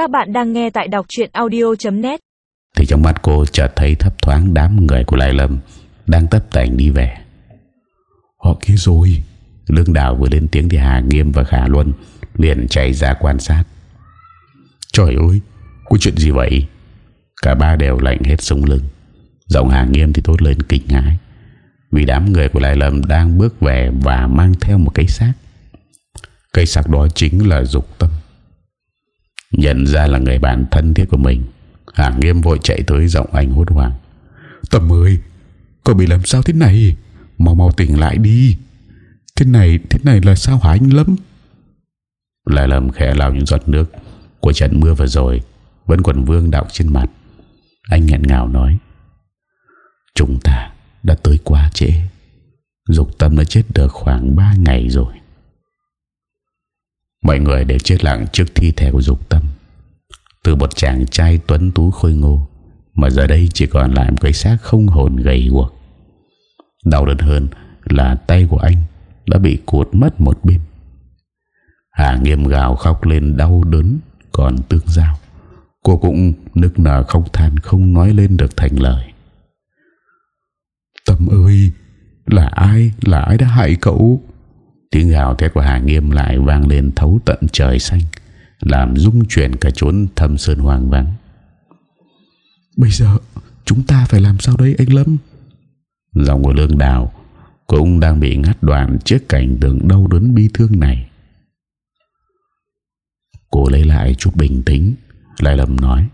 Các bạn đang nghe tại đọc chuyện audio.net Thì trong mắt cô chợt thấy thấp thoáng đám người của Lai Lâm Đang tấp tành đi về. Họ kia rồi. Lương Đào vừa lên tiếng thì Hà Nghiêm và Khả Luân liền chạy ra quan sát. Trời ơi Có chuyện gì vậy? Cả ba đều lạnh hết súng lưng. Giọng Hà Nghiêm thì tốt lên kinh ngãi Vì đám người của Lai Lâm đang bước về Và mang theo một cái xác. Cây xác đó chính là Dục Tâm Nhận ra là người bạn thân thiết của mình. Hà Nghiêm vội chạy tới giọng anh hốt hoảng. Tâm ơi Cậu bị làm sao thế này? Mau mau tỉnh lại đi. Thế này thế này là sao hả anh Lâm? Lại lầm khẽ lau những giọt nước Của trận mưa vừa rồi Vẫn còn vương đạo trên mặt. Anh nghẹn ngào nói Chúng ta đã tới quá trễ. Dục tâm đã chết được khoảng 3 ngày rồi Mọi người đều chết lặng trước thi thể của Dục tâm Từ một chàng trai tuấn tú khôi ngô Mà giờ đây chỉ còn lại một cái xác không hồn gầy guộc Đau đớn hơn là tay của anh đã bị cuột mất một bên. Hà nghiêm gào khóc lên đau đớn còn tương giao. Cô cũng nức nở khóc than không nói lên được thành lời. Tâm ơi, là ai, là ai đã hại cậu? Tiếng gào thét của Hà Nghiêm lại vang lên thấu tận trời xanh, làm rung chuyển cả chốn thâm sơn hoàng vắng. Bây giờ, chúng ta phải làm sao đây anh Lâm? Dòng của lương đào cũng đang bị ngắt đoạn trước cảnh tượng đau đớn bi thương này. Cô lấy lại chút bình tĩnh, lại lầm nói.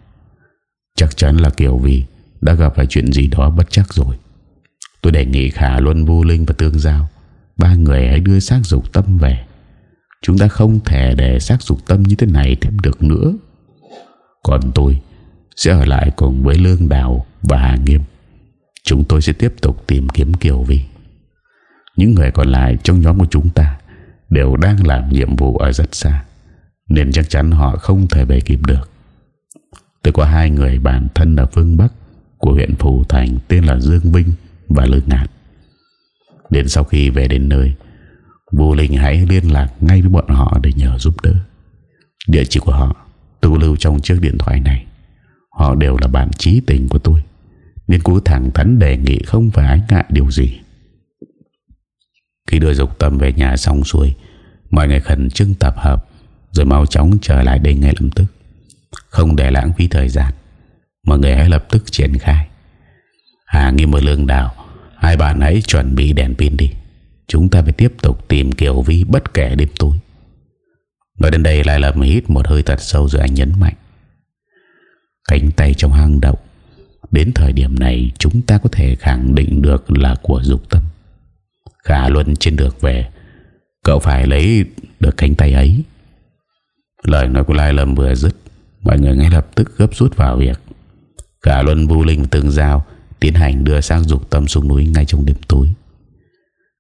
Chắc chắn là Kiều Vi đã gặp phải chuyện gì đó bất chắc rồi. Tôi đề nghị Khả Luân Vô Linh và Tương Giao ba người hãy đưa xác dục tâm về. Chúng ta không thể để xác dục tâm như thế này thêm được nữa. Còn tôi sẽ ở lại cùng với Lương Đào và Hà Nghiêm. Chúng tôi sẽ tiếp tục tìm kiếm Kiều Vi Những người còn lại trong nhóm của chúng ta Đều đang làm nhiệm vụ ở rất xa, Nên chắc chắn họ không thể về kịp được Tôi có hai người bạn thân ở phương Bắc Của huyện Phù Thành, Tên là Dương Vinh và Lương Ngạt Đến sau khi về đến nơi Vô Linh hãy liên lạc ngay với bọn họ để nhờ giúp đỡ. Địa chỉ của họ tôi lưu trong chiếc điện thoại này. Họ đều là bạn trí tình của tôi, nên cứ thẳng thắn đề nghị không phải ái ngại điều gì. Khi đưa dục tâm về nhà xong xuôi, Mọi người khẩn trương tập hợp, Rồi mau chóng trở lại đây ngay lập tức. Không để lãng phí thời gian, Mọi người hãy lập tức triển khai. Hà Nghiêm và Lương Đào Hai bạn hãy chuẩn bị đèn pin đi. Chúng ta phải tiếp tục tìm Kiều Vi bất kể đêm tối. Nói đến đây lại lầm hít một hơi thật sâu rồi anh nhấn mạnh. Cánh tay trong hang động. Đến thời điểm này, chúng ta có thể khẳng định được là của dục tâm. Khả Luân trên được về, Cậu phải lấy được cánh tay ấy. Lời nói của Lai Lâm vừa dứt, Mọi người ngay lập tức gấp rút vào việc. Cả Luân vô linh từng giao Tiến hành đưa sang dục tâm xuống núi ngay trong đêm tối.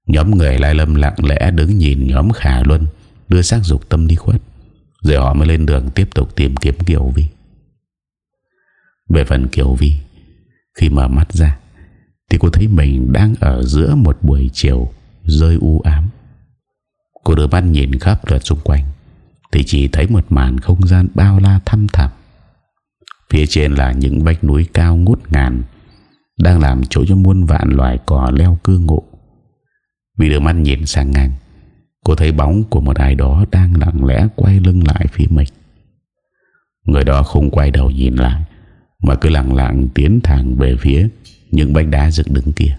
Nhóm người Lai Lâm lặng lẽ đứng nhìn nhóm Khả Luân Đưa xác dục tâm đi khuất, Rồi họ mới lên đường tiếp tục tìm kiếm Kiều Vi. Về phần Kiều Vi, khi mở mắt ra, Thì cô thấy mình đang ở giữa một buổi chiều Rơi u ám. Cô đưa mắt nhìn khắp lượt xung quanh, Thì chỉ thấy một màn không gian bao la thăm thẳm. Phía trên là những vách núi cao ngút ngàn đang làm chỗ cho muôn vạn loài cỏ leo cư ngụ Vì đưa mắt nhìn sang ngang, Cô thấy bóng của một ai đó đang lặng lẽ quay lưng lại phía mình Người đó không quay đầu nhìn lại, mà cứ lặng lặng tiến thẳng về phía những bánh đá dựng đứng kia.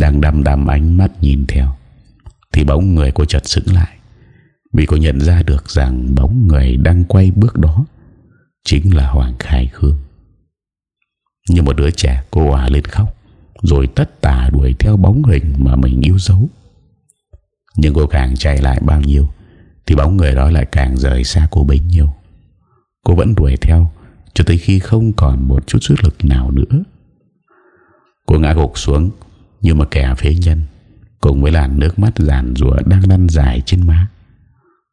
Đang đăm đăm ánh mắt nhìn theo, thì bóng người cô chợt sững lại, vì cô nhận ra được rằng bóng người đang quay bước đó chính là Hoàng Khai Khương. Như một đứa trẻ cô hòa lên khóc, rồi tất tả đuổi theo bóng hình mà mình yêu dấu. Nhưng cô càng chạy lại bao nhiêu, thì bóng người đó lại càng rời xa cô bấy nhiêu. Cô vẫn đuổi theo, cho tới khi không còn một chút sức lực nào nữa. Cô ngã gục xuống như một kẻ phế nhân, cùng với làn nước mắt giàn rùa đang lăn dài trên má.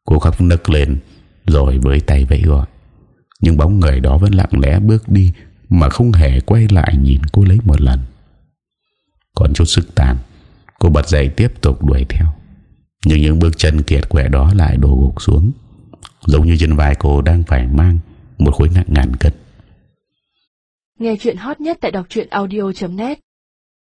Cô khóc nức lên, rồi với tay vẫy gọi. Nhưng bóng người đó vẫn lặng lẽ bước đi mà không hề quay lại nhìn cô lấy một lần. Còn chút sức tàn, cô bật dậy tiếp tục đuổi theo. Nhưng những bước chân kiệt quẻ đó lại đổ gục xuống. Giống như trên vai cô đang phải mang Một khối nặng ngàn cân Nghe chuyện hot nhất tại đọc audio.net